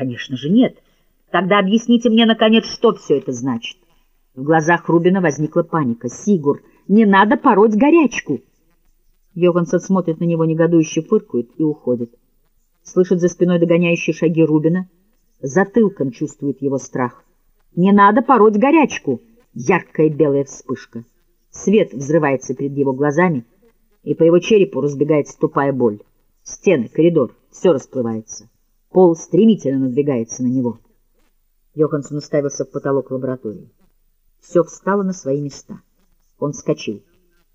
Конечно же, нет. Тогда объясните мне, наконец, что все это значит. В глазах Рубина возникла паника. «Сигур, не надо пороть горячку!» Йоганссон смотрит на него негодующе, фыркает и уходит. Слышит за спиной догоняющие шаги Рубина. Затылком чувствует его страх. «Не надо пороть горячку!» Яркая белая вспышка. Свет взрывается перед его глазами, и по его черепу разбегается тупая боль. Стены, коридор, все расплывается. Пол стремительно надвигается на него. Йоханссон уставился в потолок лаборатории. Все встало на свои места. Он вскочил.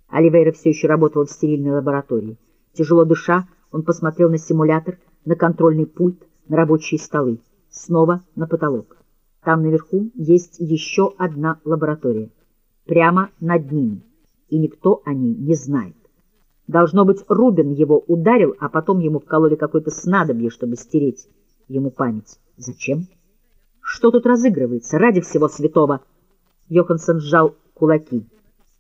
Оливейра все еще работала в стерильной лаборатории. Тяжело дыша, он посмотрел на симулятор, на контрольный пульт, на рабочие столы. Снова на потолок. Там наверху есть еще одна лаборатория. Прямо над ними. И никто о ней не знает. Должно быть, Рубин его ударил, а потом ему вкололи какое-то снадобье, чтобы стереть ему память. Зачем? Что тут разыгрывается? Ради всего святого! Йоханссон сжал кулаки.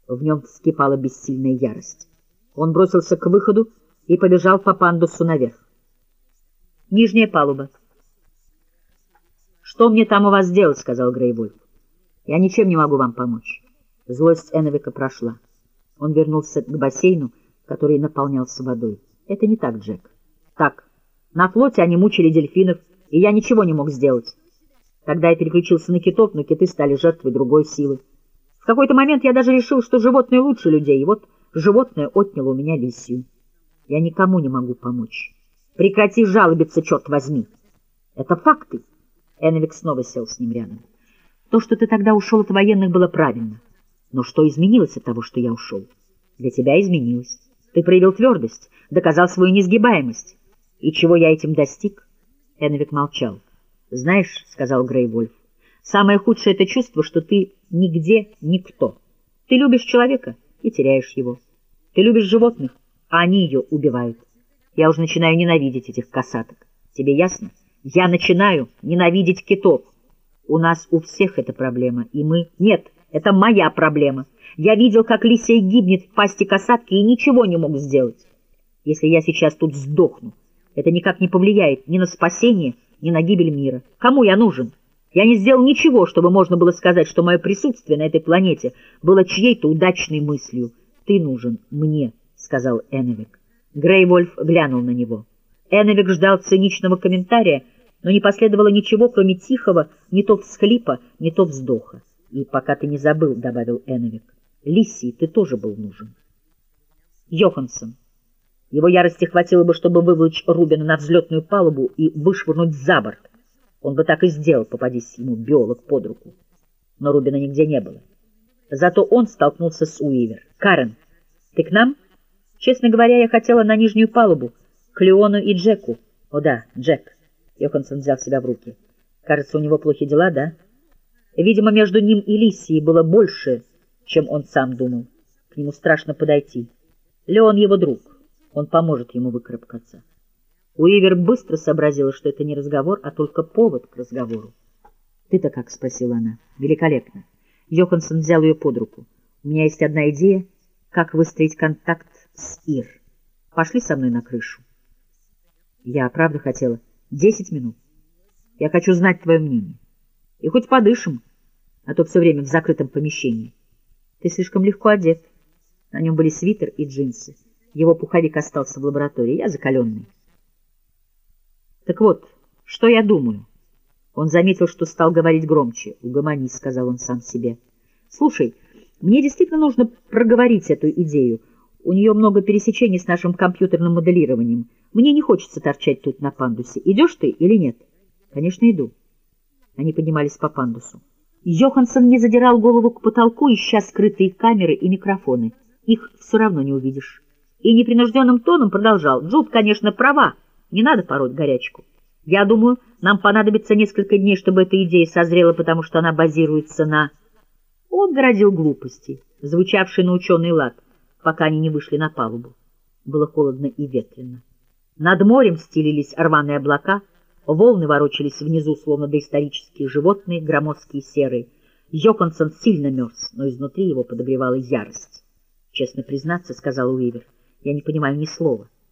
В нем вскипала бессильная ярость. Он бросился к выходу и побежал по пандусу наверх. Нижняя палуба. «Что мне там у вас делать?» — сказал Грейвольф. «Я ничем не могу вам помочь». Злость Эновика прошла. Он вернулся к бассейну, который наполнялся водой. «Это не так, Джек». «Так. На флоте они мучили дельфинов, и я ничего не мог сделать. Тогда я переключился на китов, но киты стали жертвой другой силы. В какой-то момент я даже решил, что животные лучше людей, и вот животное отняло у меня лисью. Я никому не могу помочь. Прекрати жалобиться, черт возьми. Это факты. Энвик снова сел с ним рядом. То, что ты тогда ушел от военных, было правильно. Но что изменилось от того, что я ушел? Для тебя изменилось. Ты проявил твердость, доказал свою несгибаемость. И чего я этим достиг? Энвик молчал. «Знаешь, — сказал Грей Вольф, — самое худшее — это чувство, что ты нигде никто. Ты любишь человека и теряешь его. Ты любишь животных, а они ее убивают. Я уже начинаю ненавидеть этих касаток. Тебе ясно? Я начинаю ненавидеть китов. У нас у всех эта проблема, и мы... Нет, это моя проблема. Я видел, как Лисия гибнет в пасти касатки и ничего не мог сделать. Если я сейчас тут сдохну, это никак не повлияет ни на спасение, ни на гибель мира. Кому я нужен? Я не сделал ничего, чтобы можно было сказать, что мое присутствие на этой планете было чьей-то удачной мыслью. «Ты нужен мне», — сказал Эннвик. Грейвольф глянул на него. Эннвик ждал циничного комментария, но не последовало ничего, кроме тихого, не то всхлипа, не то вздоха. «И пока ты не забыл», — добавил Эннвик, — «Лиссии ты тоже был нужен». Йоханссон. Его ярости хватило бы, чтобы вывлечь Рубина на взлетную палубу и вышвырнуть за борт. Он бы так и сделал, попадись ему биолог под руку. Но Рубина нигде не было. Зато он столкнулся с Уивер. «Карен, ты к нам?» «Честно говоря, я хотела на нижнюю палубу, к Леону и Джеку». «О да, Джек». Йоханссон взял себя в руки. «Кажется, у него плохие дела, да?» Видимо, между ним и Лисией было больше, чем он сам думал. К нему страшно подойти. Леон его друг. Он поможет ему выкарабкаться. Уивер быстро сообразила, что это не разговор, а только повод к разговору. «Ты-то как?» — спросила она. «Великолепно». Йоханссон взял ее под руку. «У меня есть одна идея, как выстроить контакт с Ир. Пошли со мной на крышу». «Я правда хотела. Десять минут. Я хочу знать твое мнение. И хоть подышим, а то все время в закрытом помещении. Ты слишком легко одет». На нем были свитер и джинсы. Его пуховик остался в лаборатории. Я закаленный. Так вот, что я думаю? Он заметил, что стал говорить громче. «Угомонись», — сказал он сам себе. «Слушай, мне действительно нужно проговорить эту идею. У нее много пересечений с нашим компьютерным моделированием. Мне не хочется торчать тут на пандусе. Идешь ты или нет?» «Конечно, иду». Они поднимались по пандусу. Йоханссон не задирал голову к потолку, ища скрытые камеры и микрофоны. Их все равно не увидишь и непринужденным тоном продолжал. Джуд, конечно, права, не надо пороть горячку. Я думаю, нам понадобится несколько дней, чтобы эта идея созрела, потому что она базируется на... Он городил глупости, звучавшие на ученый лад, пока они не вышли на палубу. Было холодно и ветрено. Над морем стелились рваные облака, волны ворочались внизу, словно доисторические животные, громоздкие серые. Йоконсон сильно мерз, но изнутри его подогревала ярость. «Честно признаться», — сказал Уивер, — я не понимаю ни слова.